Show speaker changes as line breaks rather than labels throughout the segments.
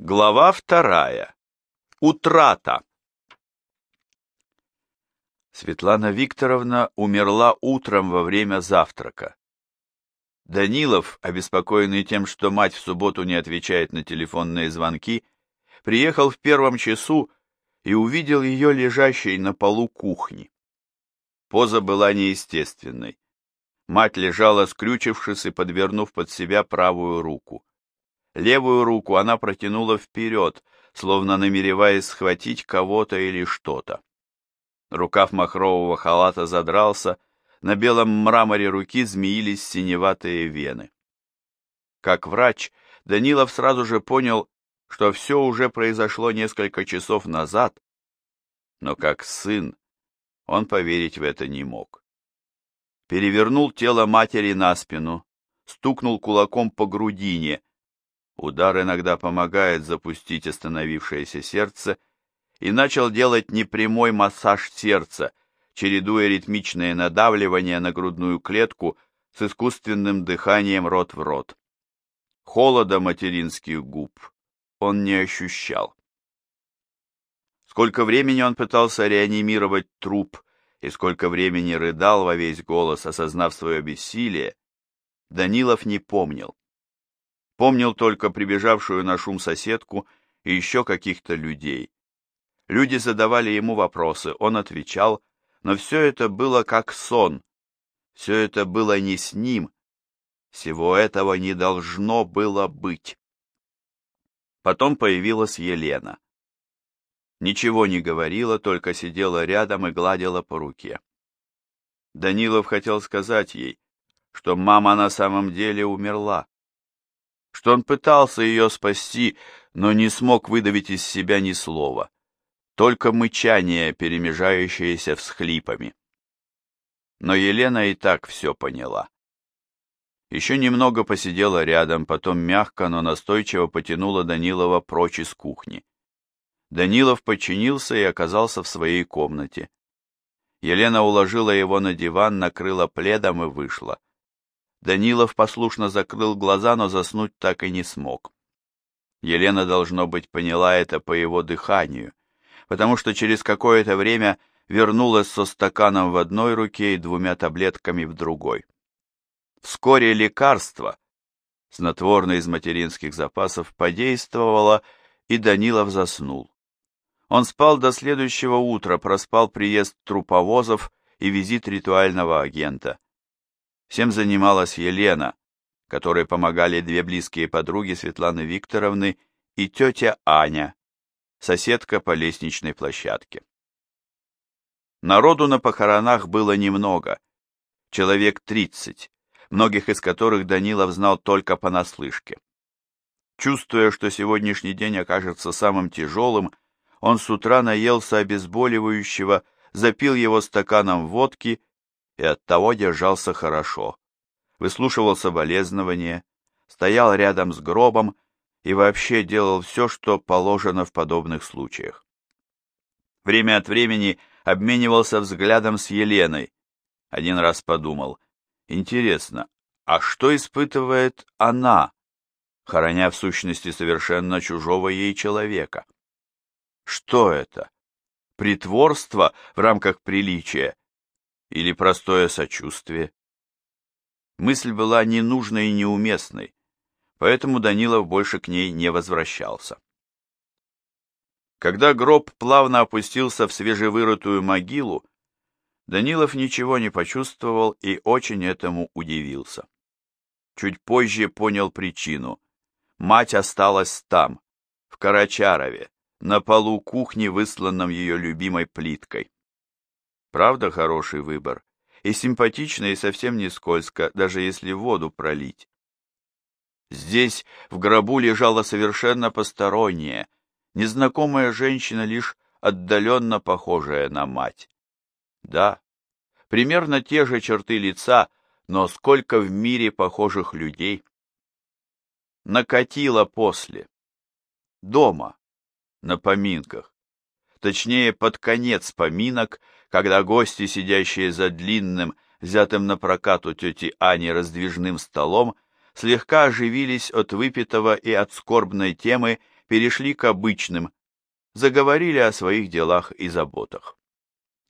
Глава вторая. Утрата. Светлана Викторовна умерла утром во время завтрака. Данилов, обеспокоенный тем, что мать в субботу не отвечает на телефонные звонки, приехал в первом часу и увидел ее лежащей на полу кухни. Поза была неестественной. Мать лежала, скрючившись и подвернув под себя правую руку. Левую руку она протянула вперед, словно намереваясь схватить кого-то или что-то. Рукав махрового халата задрался, на белом мраморе руки змеились синеватые вены. Как врач, Данилов сразу же понял, что все уже произошло несколько часов назад, но как сын он поверить в это не мог. Перевернул тело матери на спину, стукнул кулаком по грудине, Удар иногда помогает запустить остановившееся сердце, и начал делать непрямой массаж сердца, чередуя ритмичное надавливание на грудную клетку с искусственным дыханием рот в рот. Холода материнских губ он не ощущал. Сколько времени он пытался реанимировать труп, и сколько времени рыдал во весь голос, осознав свое бессилие, Данилов не помнил. Помнил только прибежавшую на шум соседку и еще каких-то людей. Люди задавали ему вопросы, он отвечал, но все это было как сон. Все это было не с ним. Всего этого не должно было быть. Потом появилась Елена. Ничего не говорила, только сидела рядом и гладила по руке. Данилов хотел сказать ей, что мама на самом деле умерла что он пытался ее спасти, но не смог выдавить из себя ни слова, только мычание, перемежающееся всхлипами. Но Елена и так все поняла. Еще немного посидела рядом, потом мягко, но настойчиво потянула Данилова прочь из кухни. Данилов подчинился и оказался в своей комнате. Елена уложила его на диван, накрыла пледом и вышла. Данилов послушно закрыл глаза, но заснуть так и не смог. Елена, должно быть, поняла это по его дыханию, потому что через какое-то время вернулась со стаканом в одной руке и двумя таблетками в другой. Вскоре лекарство, снотворное из материнских запасов, подействовало, и Данилов заснул. Он спал до следующего утра, проспал приезд труповозов и визит ритуального агента. Всем занималась Елена, которой помогали две близкие подруги Светланы Викторовны и тетя Аня, соседка по лестничной площадке. Народу на похоронах было немного, человек тридцать, многих из которых Данилов знал только понаслышке. Чувствуя, что сегодняшний день окажется самым тяжелым, он с утра наелся обезболивающего, запил его стаканом водки и оттого держался хорошо. Выслушивал соболезнования, стоял рядом с гробом и вообще делал все, что положено в подобных случаях. Время от времени обменивался взглядом с Еленой. Один раз подумал, интересно, а что испытывает она, хороня в сущности совершенно чужого ей человека? Что это? Притворство в рамках приличия или простое сочувствие. Мысль была ненужной и неуместной, поэтому Данилов больше к ней не возвращался. Когда гроб плавно опустился в свежевырытую могилу, Данилов ничего не почувствовал и очень этому удивился. Чуть позже понял причину. Мать осталась там, в Карачарове, на полу кухни, высланном ее любимой плиткой. Правда хороший выбор. И симпатично, и совсем не скользко, даже если воду пролить. Здесь в гробу лежала совершенно посторонняя, незнакомая женщина, лишь отдаленно похожая на мать. Да, примерно те же черты лица, но сколько в мире похожих людей. Накатило после. Дома, на поминках. Точнее, под конец поминок, когда гости, сидящие за длинным, взятым на прокат у тети Ани раздвижным столом, слегка оживились от выпитого и от скорбной темы, перешли к обычным, заговорили о своих делах и заботах.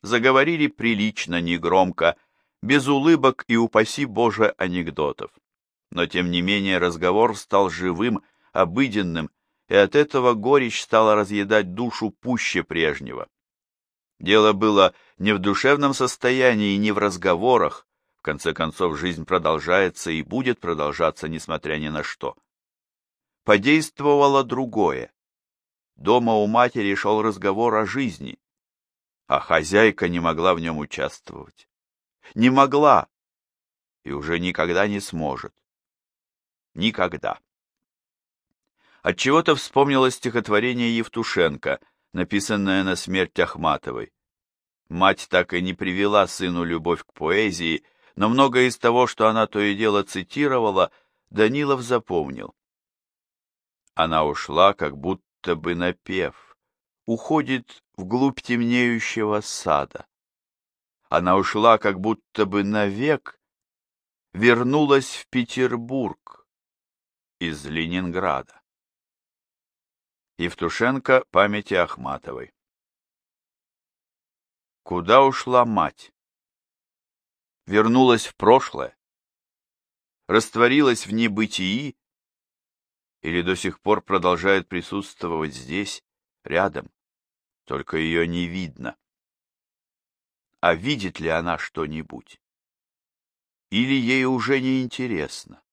Заговорили прилично, негромко, без улыбок и, упаси Боже, анекдотов. Но, тем не менее, разговор стал живым, обыденным, и от этого горечь стала разъедать душу пуще прежнего. Дело было не в душевном состоянии, не в разговорах. В конце концов, жизнь продолжается и будет продолжаться, несмотря ни на что. Подействовало другое. Дома у матери шел разговор о жизни, а хозяйка не могла в нем участвовать. Не могла и уже никогда не сможет. Никогда. Отчего-то вспомнилось стихотворение Евтушенко, написанное на смерть Ахматовой. Мать так и не привела сыну любовь к поэзии, но многое из того, что она то и дело цитировала, Данилов запомнил. Она ушла, как будто бы напев, уходит вглубь темнеющего сада. Она ушла, как будто бы навек, вернулась в Петербург из Ленинграда. Евтушенко памяти Ахматовой. Куда ушла мать? Вернулась в прошлое? Растворилась в небытии? Или до сих пор продолжает присутствовать здесь, рядом? Только ее не видно. А видит ли она что-нибудь? Или ей уже не интересно?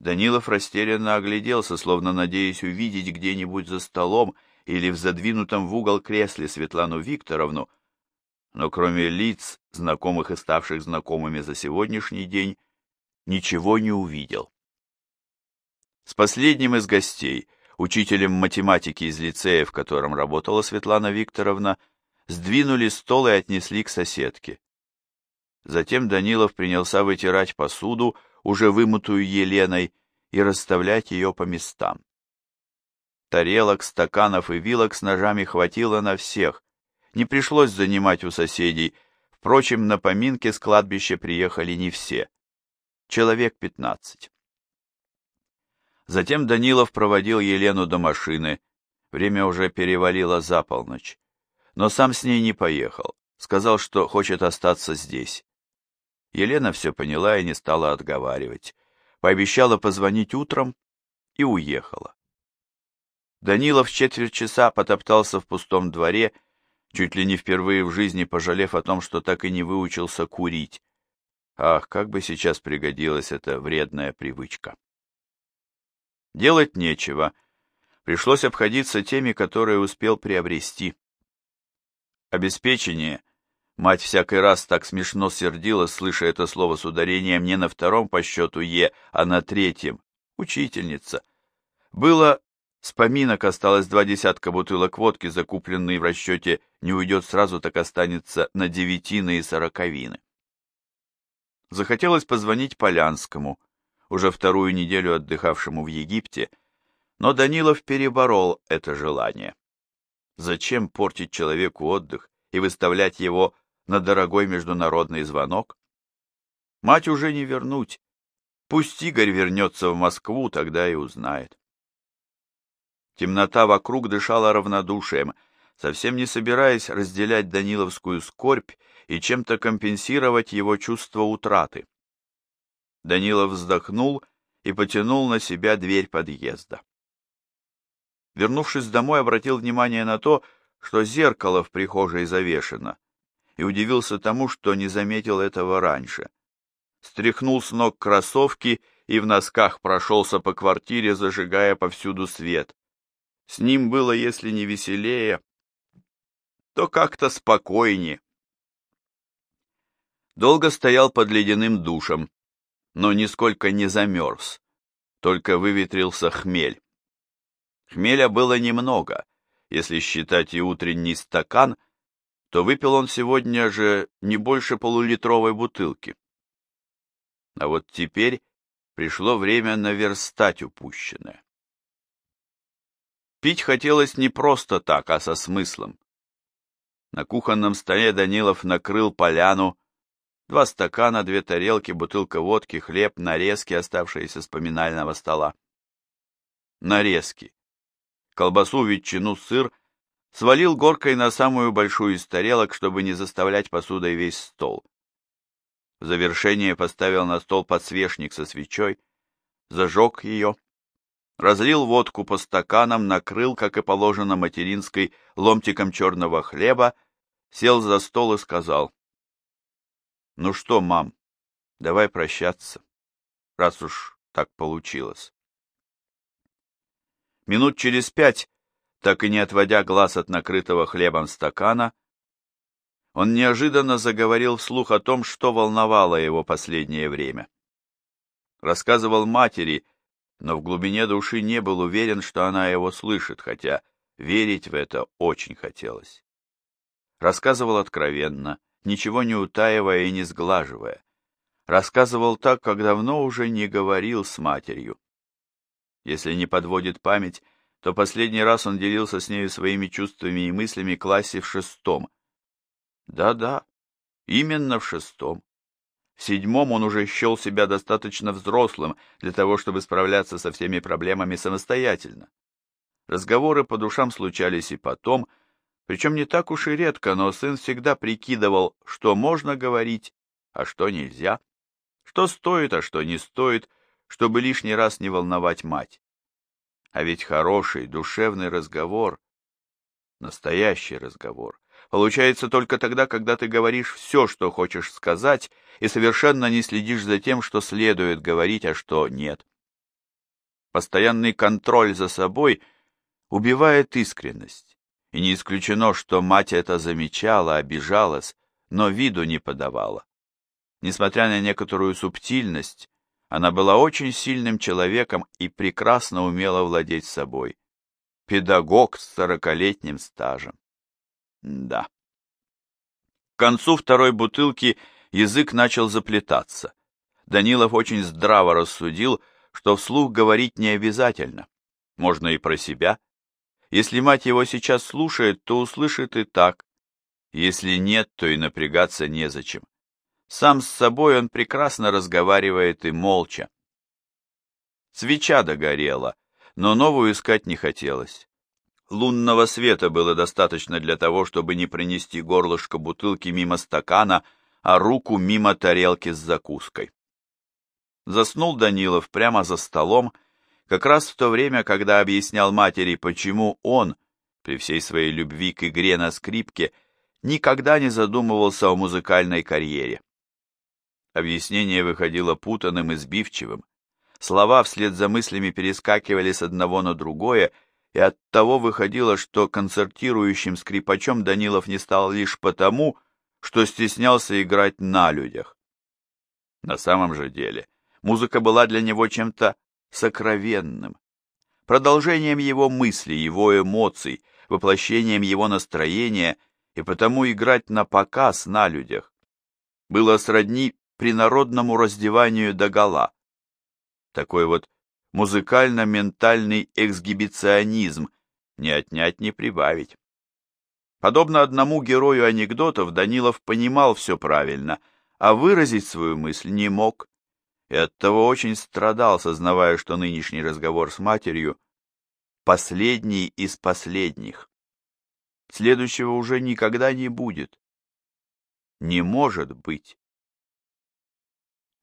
Данилов растерянно огляделся, словно надеясь увидеть где-нибудь за столом или в задвинутом в угол кресле Светлану Викторовну, но кроме лиц, знакомых и ставших знакомыми за сегодняшний день, ничего не увидел. С последним из гостей, учителем математики из лицея, в котором работала Светлана Викторовна, сдвинули стол и отнесли к соседке. Затем Данилов принялся вытирать посуду, уже вымытую Еленой, и расставлять ее по местам. Тарелок, стаканов и вилок с ножами хватило на всех. Не пришлось занимать у соседей. Впрочем, на поминки с кладбища приехали не все. Человек пятнадцать. Затем Данилов проводил Елену до машины. Время уже перевалило за полночь. Но сам с ней не поехал. Сказал, что хочет остаться здесь. Елена все поняла и не стала отговаривать. Пообещала позвонить утром и уехала. Данилов четверть часа потоптался в пустом дворе, чуть ли не впервые в жизни пожалев о том, что так и не выучился курить. Ах, как бы сейчас пригодилась эта вредная привычка. Делать нечего. Пришлось обходиться теми, которые успел приобрести. Обеспечение Мать всякий раз так смешно сердилась, слыша это слово с ударением не на втором по счету «е», а на третьем. Учительница. Было с поминок осталось два десятка бутылок водки, закупленные в расчете «не уйдет сразу, так останется на девятины и сороковины». Захотелось позвонить Полянскому, уже вторую неделю отдыхавшему в Египте, но Данилов переборол это желание. Зачем портить человеку отдых и выставлять его на дорогой международный звонок. Мать уже не вернуть. Пусть Игорь вернется в Москву, тогда и узнает. Темнота вокруг дышала равнодушием, совсем не собираясь разделять Даниловскую скорбь и чем-то компенсировать его чувство утраты. Данилов вздохнул и потянул на себя дверь подъезда. Вернувшись домой, обратил внимание на то, что зеркало в прихожей завешено и удивился тому, что не заметил этого раньше. Стряхнул с ног кроссовки и в носках прошелся по квартире, зажигая повсюду свет. С ним было, если не веселее, то как-то спокойнее. Долго стоял под ледяным душем, но нисколько не замерз, только выветрился хмель. Хмеля было немного, если считать и утренний стакан — то выпил он сегодня же не больше полулитровой бутылки. А вот теперь пришло время наверстать упущенное. Пить хотелось не просто так, а со смыслом. На кухонном столе Данилов накрыл поляну, два стакана, две тарелки, бутылка водки, хлеб, нарезки, оставшиеся с поминального стола. нарезки. Колбасу, ветчину, сыр свалил горкой на самую большую из тарелок, чтобы не заставлять посудой весь стол. В завершение поставил на стол подсвечник со свечой, зажег ее, разлил водку по стаканам, накрыл, как и положено материнской, ломтиком черного хлеба, сел за стол и сказал, «Ну что, мам, давай прощаться, раз уж так получилось». Минут через пять, так и не отводя глаз от накрытого хлебом стакана, он неожиданно заговорил вслух о том, что волновало его последнее время. Рассказывал матери, но в глубине души не был уверен, что она его слышит, хотя верить в это очень хотелось. Рассказывал откровенно, ничего не утаивая и не сглаживая. Рассказывал так, как давно уже не говорил с матерью. Если не подводит память, то последний раз он делился с нею своими чувствами и мыслями классе в шестом. Да-да, именно в шестом. В седьмом он уже счел себя достаточно взрослым для того, чтобы справляться со всеми проблемами самостоятельно. Разговоры по душам случались и потом, причем не так уж и редко, но сын всегда прикидывал, что можно говорить, а что нельзя, что стоит, а что не стоит, чтобы лишний раз не волновать мать. А ведь хороший, душевный разговор, настоящий разговор, получается только тогда, когда ты говоришь все, что хочешь сказать, и совершенно не следишь за тем, что следует говорить, а что нет. Постоянный контроль за собой убивает искренность, и не исключено, что мать это замечала, обижалась, но виду не подавала. Несмотря на некоторую субтильность, она была очень сильным человеком и прекрасно умела владеть собой. Педагог с сорокалетним стажем. Да. К концу второй бутылки язык начал заплетаться. Данилов очень здраво рассудил, что вслух говорить не обязательно. Можно и про себя. Если мать его сейчас слушает, то услышит и так. Если нет, то и напрягаться незачем. Сам с собой он прекрасно разговаривает и молча. Свеча догорела, но новую искать не хотелось. Лунного света было достаточно для того, чтобы не принести горлышко бутылки мимо стакана, а руку мимо тарелки с закуской. Заснул Данилов прямо за столом, как раз в то время, когда объяснял матери, почему он, при всей своей любви к игре на скрипке, никогда не задумывался о музыкальной карьере. Объяснение выходило путанным и сбивчивым. Слова вслед за мыслями перескакивали с одного на другое, и оттого выходило, что концертирующим скрипачом Данилов не стал лишь потому, что стеснялся играть на людях. На самом же деле, музыка была для него чем-то сокровенным, продолжением его мыслей, его эмоций, воплощением его настроения, и потому играть на показ на людях было сродни принародному раздеванию догола. Такой вот музыкально-ментальный эксгибиционизм, не отнять, не прибавить. Подобно одному герою анекдотов, Данилов понимал все правильно, а выразить свою мысль не мог, и оттого очень страдал, сознавая, что нынешний разговор с матерью — последний из последних. Следующего уже никогда не будет. Не может быть.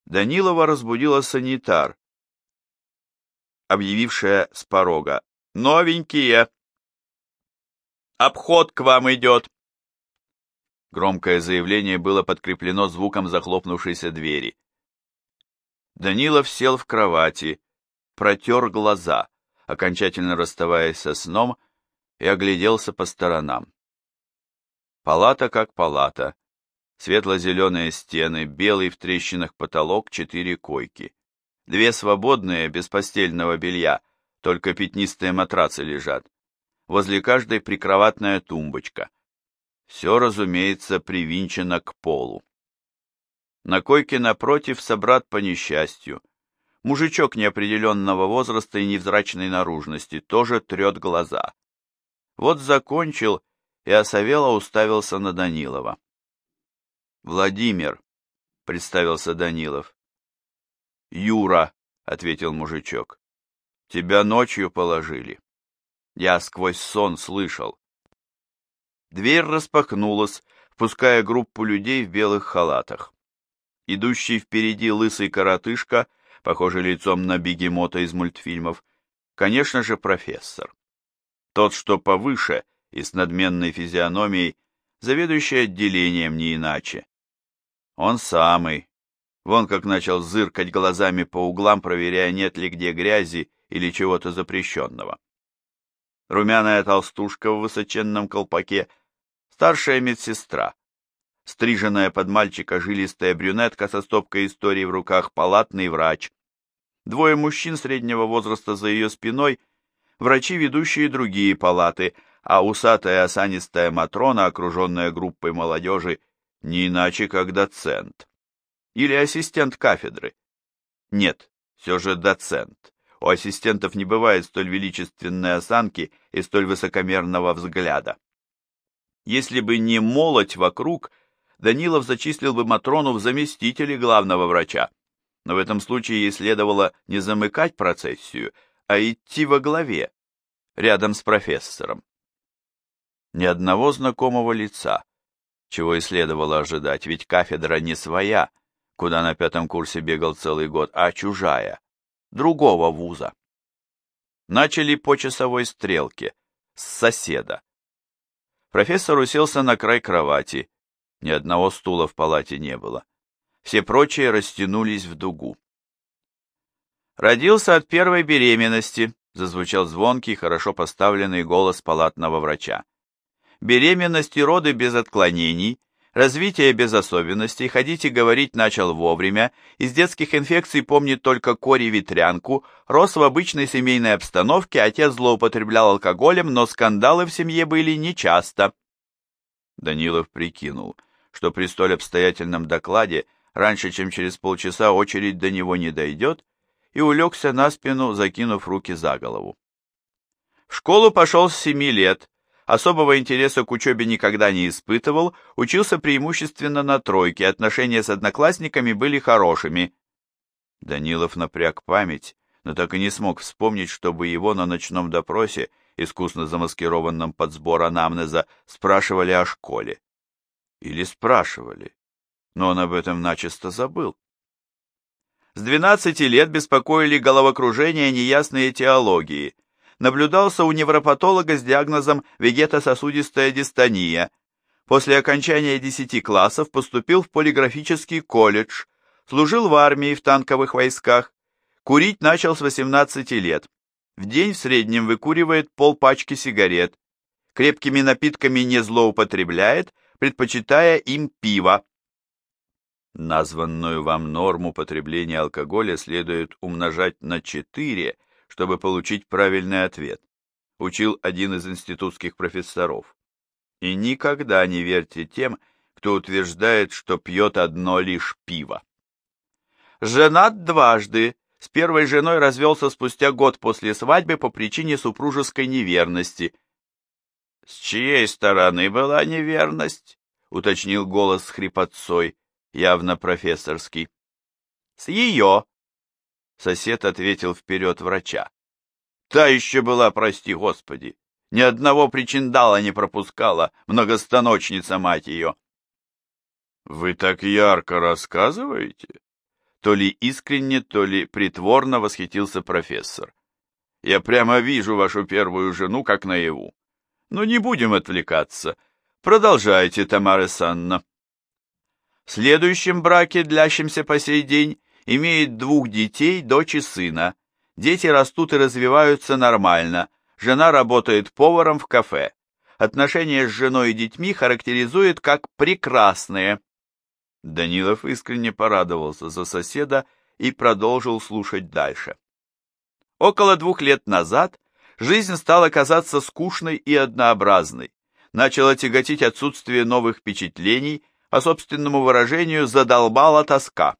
Данилова разбудила санитар, объявившая с порога. «Новенькие! Обход к вам идет!» Громкое заявление было подкреплено звуком захлопнувшейся двери. Данилов сел в кровати, протер глаза, окончательно расставаясь со сном, и огляделся по сторонам. Палата как палата, Светло-зеленые стены, белый в трещинах потолок, четыре койки. Две свободные, без постельного белья, только пятнистые матрацы лежат. Возле каждой прикроватная тумбочка. Все, разумеется, привинчено к полу. На койке напротив собрат по несчастью. Мужичок неопределенного возраста и невзрачной наружности тоже трет глаза. Вот закончил, и Осавела уставился на Данилова. «Владимир», — представился Данилов. «Юра», — ответил мужичок. Тебя ночью положили. Я сквозь сон слышал. Дверь распахнулась, впуская группу людей в белых халатах. Идущий впереди лысый коротышка, похожий лицом на бегемота из мультфильмов, конечно же, профессор. Тот, что повыше и с надменной физиономией, заведующий отделением не иначе. Он самый. Вон как начал зыркать глазами по углам, проверяя, нет ли где грязи или чего-то запрещенного. Румяная толстушка в высоченном колпаке, старшая медсестра, стриженная под мальчика жилистая брюнетка со стопкой историй в руках, палатный врач, двое мужчин среднего возраста за ее спиной, врачи, ведущие другие палаты, а усатая осанистая Матрона, окруженная группой молодежи, не иначе как доцент. Или ассистент кафедры. Нет, все же доцент. У ассистентов не бывает столь величественной осанки и столь высокомерного взгляда. Если бы не молоть вокруг, Данилов зачислил бы Матрону в заместители главного врача. Но в этом случае ей следовало не замыкать процессию, а идти во главе, рядом с профессором. Ни одного знакомого лица, чего и следовало ожидать, ведь кафедра не своя, куда на пятом курсе бегал целый год, а чужая, другого вуза. Начали по часовой стрелке, с соседа. Профессор уселся на край кровати, ни одного стула в палате не было. Все прочие растянулись в дугу. Родился от первой беременности, зазвучал звонкий, хорошо поставленный голос палатного врача. Беременность и роды без отклонений, развитие без особенностей, ходить и говорить начал вовремя, из детских инфекций помнит только кори-ветрянку, рос в обычной семейной обстановке, отец злоупотреблял алкоголем, но скандалы в семье были нечасто. Данилов прикинул, что при столь обстоятельном докладе раньше, чем через полчаса очередь до него не дойдет, и улегся на спину, закинув руки за голову. В школу пошел с семи лет, особого интереса к учебе никогда не испытывал, учился преимущественно на тройке, отношения с одноклассниками были хорошими. Данилов напряг память, но так и не смог вспомнить, чтобы его на ночном допросе, искусно замаскированном под сбор анамнеза, спрашивали о школе. Или спрашивали, но он об этом начисто забыл. С 12 лет беспокоили головокружение неясные теологии. Наблюдался у невропатолога с диагнозом вегетососудистая дистония. После окончания 10 классов поступил в полиграфический колледж, служил в армии в танковых войсках. Курить начал с 18 лет. В день в среднем выкуривает полпачки сигарет. Крепкими напитками не злоупотребляет, предпочитая им пиво. Названную вам норму потребления алкоголя следует умножать на 4, чтобы получить правильный ответ, учил один из институтских профессоров. И никогда не верьте тем, кто утверждает, что пьет одно лишь пиво. Женат дважды, с первой женой развелся спустя год после свадьбы по причине супружеской неверности. «С чьей стороны была неверность?» — уточнил голос с хрипотцой явно профессорский. «С ее!» — сосед ответил вперед врача. «Та еще была, прости господи, ни одного причиндала не пропускала, многостаночница мать ее». «Вы так ярко рассказываете?» То ли искренне, то ли притворно восхитился профессор. «Я прямо вижу вашу первую жену как наяву. Но не будем отвлекаться. Продолжайте, Тамара Санна». В следующем браке, длящемся по сей день, имеет двух детей, дочь и сына. Дети растут и развиваются нормально. Жена работает поваром в кафе. Отношения с женой и детьми характеризует как прекрасные. Данилов искренне порадовался за соседа и продолжил слушать дальше. Около двух лет назад жизнь стала казаться скучной и однообразной. Начало тяготить отсутствие новых впечатлений – по собственному выражению, задолбала тоска.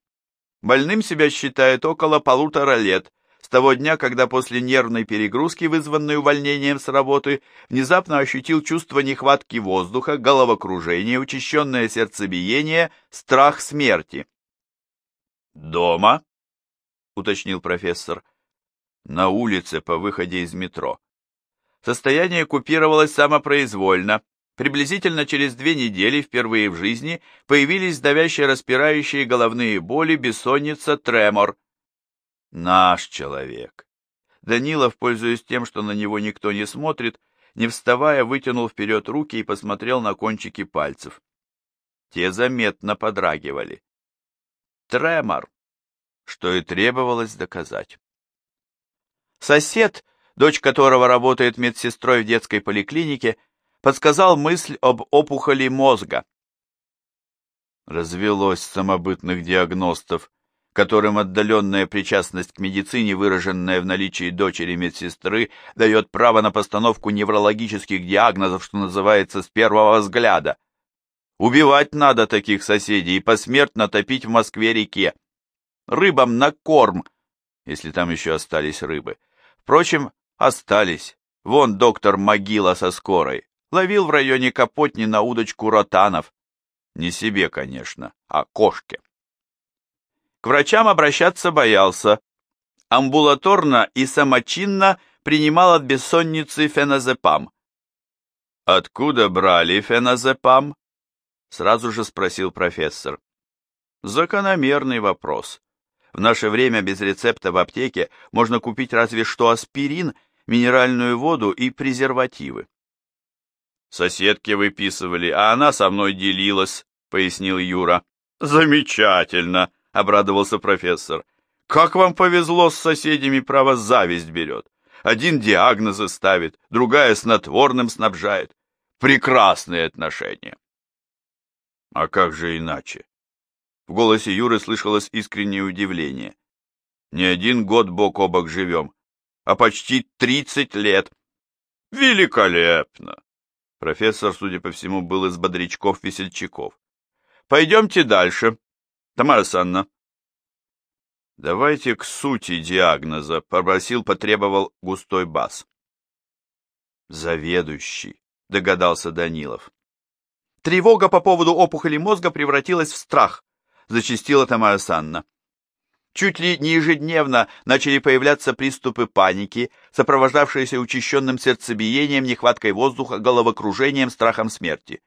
Больным себя считает около полутора лет, с того дня, когда после нервной перегрузки, вызванной увольнением с работы, внезапно ощутил чувство нехватки воздуха, головокружение, учащенное сердцебиение, страх смерти. «Дома?» — уточнил профессор. На улице по выходе из метро. Состояние купировалось самопроизвольно. Приблизительно через две недели впервые в жизни появились давящие распирающие головные боли, бессонница, тремор. Наш человек. Данилов, пользуясь тем, что на него никто не смотрит, не вставая, вытянул вперед руки и посмотрел на кончики пальцев. Те заметно подрагивали. Тремор, что и требовалось доказать. Сосед, дочь которого работает медсестрой в детской поликлинике, подсказал мысль об опухоли мозга. Развелось самобытных диагностов, которым отдаленная причастность к медицине, выраженная в наличии дочери медсестры, дает право на постановку неврологических диагнозов, что называется, с первого взгляда. Убивать надо таких соседей и посмертно топить в Москве-реке. Рыбам на корм, если там еще остались рыбы. Впрочем, остались. Вон доктор Могила со скорой. Ловил в районе Капотни на удочку ротанов. Не себе, конечно, а кошке. К врачам обращаться боялся. Амбулаторно и самочинно принимал от бессонницы феназепам. «Откуда брали феназепам?» Сразу же спросил профессор. Закономерный вопрос. В наше время без рецепта в аптеке можно купить разве что аспирин, минеральную воду и презервативы. Соседки выписывали, а она со мной делилась, пояснил Юра. Замечательно, обрадовался профессор. Как вам повезло с соседями, право зависть берет. Один диагнозы ставит, другая снотворным снабжает. Прекрасные отношения. А как же иначе? В голосе Юры слышалось искреннее удивление. Не один год бок о бок живем, а почти тридцать лет. Великолепно! Профессор, судя по всему, был из бодрячков-весельчаков. Пойдемте дальше. Тамара Санна. Давайте к сути диагноза, попросил, потребовал густой бас. Заведующий, догадался Данилов. Тревога по поводу опухоли мозга превратилась в страх. — зачастила Тамара Санна. Чуть ли не ежедневно начали появляться приступы паники, сопровождавшиеся учащенным сердцебиением, нехваткой воздуха, головокружением, страхом смерти.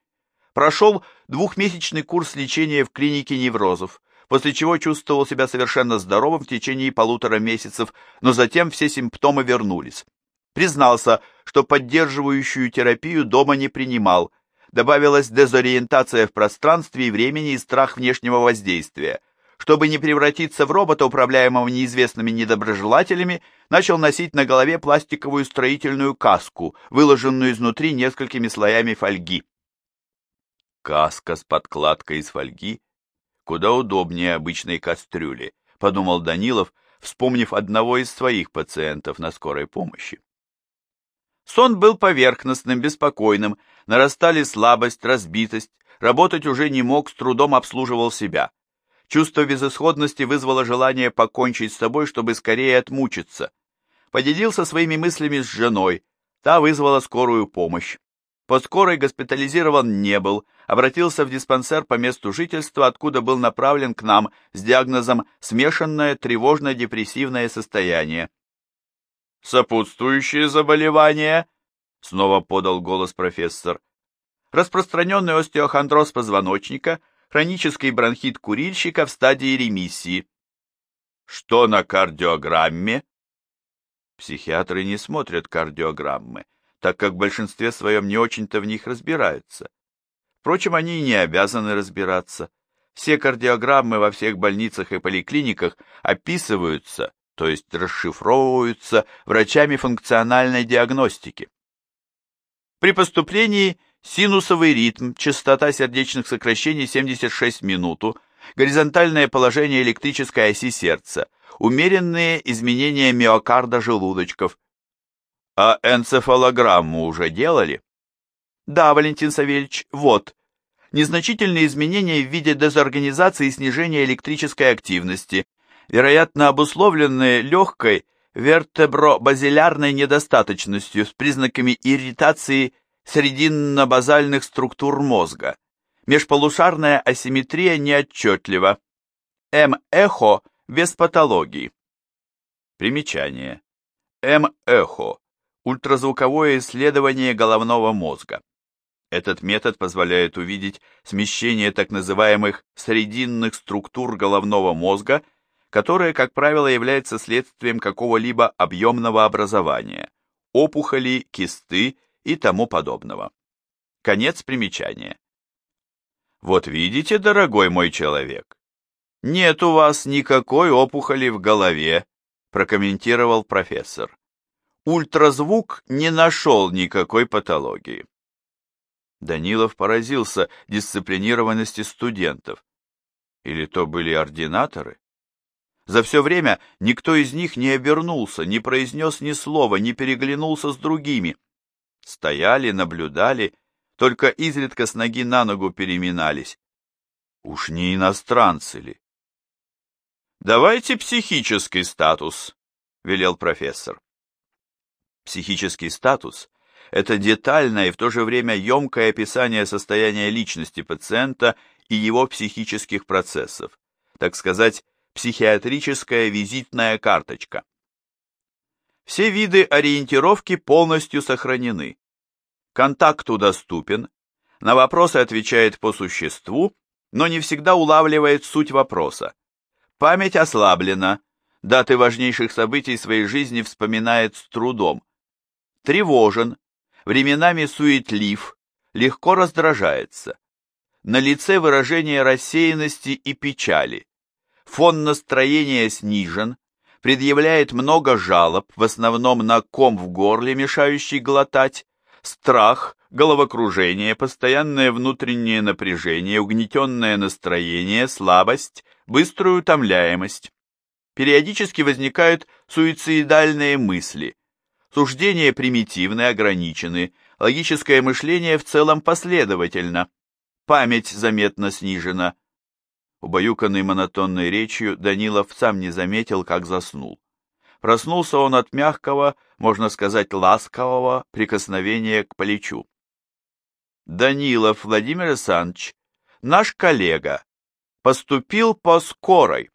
Прошел двухмесячный курс лечения в клинике неврозов, после чего чувствовал себя совершенно здоровым в течение полутора месяцев, но затем все симптомы вернулись. Признался, что поддерживающую терапию дома не принимал, добавилась дезориентация в пространстве и времени и страх внешнего воздействия. Чтобы не превратиться в робота, управляемого неизвестными недоброжелателями, начал носить на голове пластиковую строительную каску, выложенную изнутри несколькими слоями фольги. Каска с подкладкой из фольги куда удобнее обычной кастрюли, подумал Данилов, вспомнив одного из своих пациентов на скорой помощи. Сон был поверхностным, беспокойным, нарастали слабость, разбитость, работать уже не мог, с трудом обслуживал себя. Чувство безысходности вызвало желание покончить с собой, чтобы скорее отмучиться. Поделился своими мыслями с женой, та вызвала скорую помощь. По скорой госпитализирован не был, обратился в диспансер по месту жительства, откуда был направлен к нам с диагнозом «смешанное тревожно-депрессивное состояние». Сопутствующие заболевания, снова подал голос профессор. Распространенный остеохондроз позвоночника, хронический бронхит курильщика в стадии ремиссии. Что на кардиограмме? Психиатры не смотрят кардиограммы, так как в большинстве своем не очень-то в них разбираются. Впрочем, они и не обязаны разбираться. Все кардиограммы во всех больницах и поликлиниках описываются то есть расшифровываются врачами функциональной диагностики. При поступлении синусовый ритм, частота сердечных сокращений 76 минуту, горизонтальное положение электрической оси сердца, умеренные изменения миокарда желудочков. А энцефалограмму уже делали? Да, Валентин Савельевич, вот. Незначительные изменения в виде дезорганизации и снижения электрической активности, вероятно обусловленные легкой вертебробазилярной недостаточностью с признаками ирритации срединно-базальных структур мозга. Межполушарная асимметрия неотчетлива. М-эхо без патологии. Примечание. МЭХО – ультразвуковое исследование головного мозга. Этот метод позволяет увидеть смещение так называемых срединных структур головного мозга, которое, как правило, является следствием какого-либо объемного образования, опухоли, кисты и тому подобного. Конец примечания. Вот видите, дорогой мой человек, нет у вас никакой опухоли в голове, прокомментировал профессор. Ультразвук не нашел никакой патологии. Данилов поразился дисциплинированности студентов. Или то были ординаторы? За все время никто из них не обернулся, не произнес ни слова, не переглянулся с другими. Стояли, наблюдали, только изредка с ноги на ногу переминались. Уж не иностранцы ли? «Давайте психический статус», — велел профессор. Психический статус – это детальное и в то же время емкое описание состояния личности пациента и его психических процессов, так сказать, психиатрическая визитная карточка. Все виды ориентировки полностью сохранены. Контакту доступен, на вопросы отвечает по существу, но не всегда улавливает суть вопроса. Память ослаблена, даты важнейших событий своей жизни вспоминает с трудом. Тревожен, временами суетлив, легко раздражается. На лице выражение рассеянности и печали. Фон настроения снижен, предъявляет много жалоб, в основном на ком в горле, мешающий глотать, страх, головокружение, постоянное внутреннее напряжение, угнетенное настроение, слабость, быструю утомляемость. Периодически возникают суицидальные мысли. Суждения примитивны, ограничены, логическое мышление в целом последовательно. Память заметно снижена. Убаюканный монотонной речью, Данилов сам не заметил, как заснул. Проснулся он от мягкого, можно сказать, ласкового прикосновения к плечу. Данилов Владимир Александрович, наш коллега, поступил по скорой.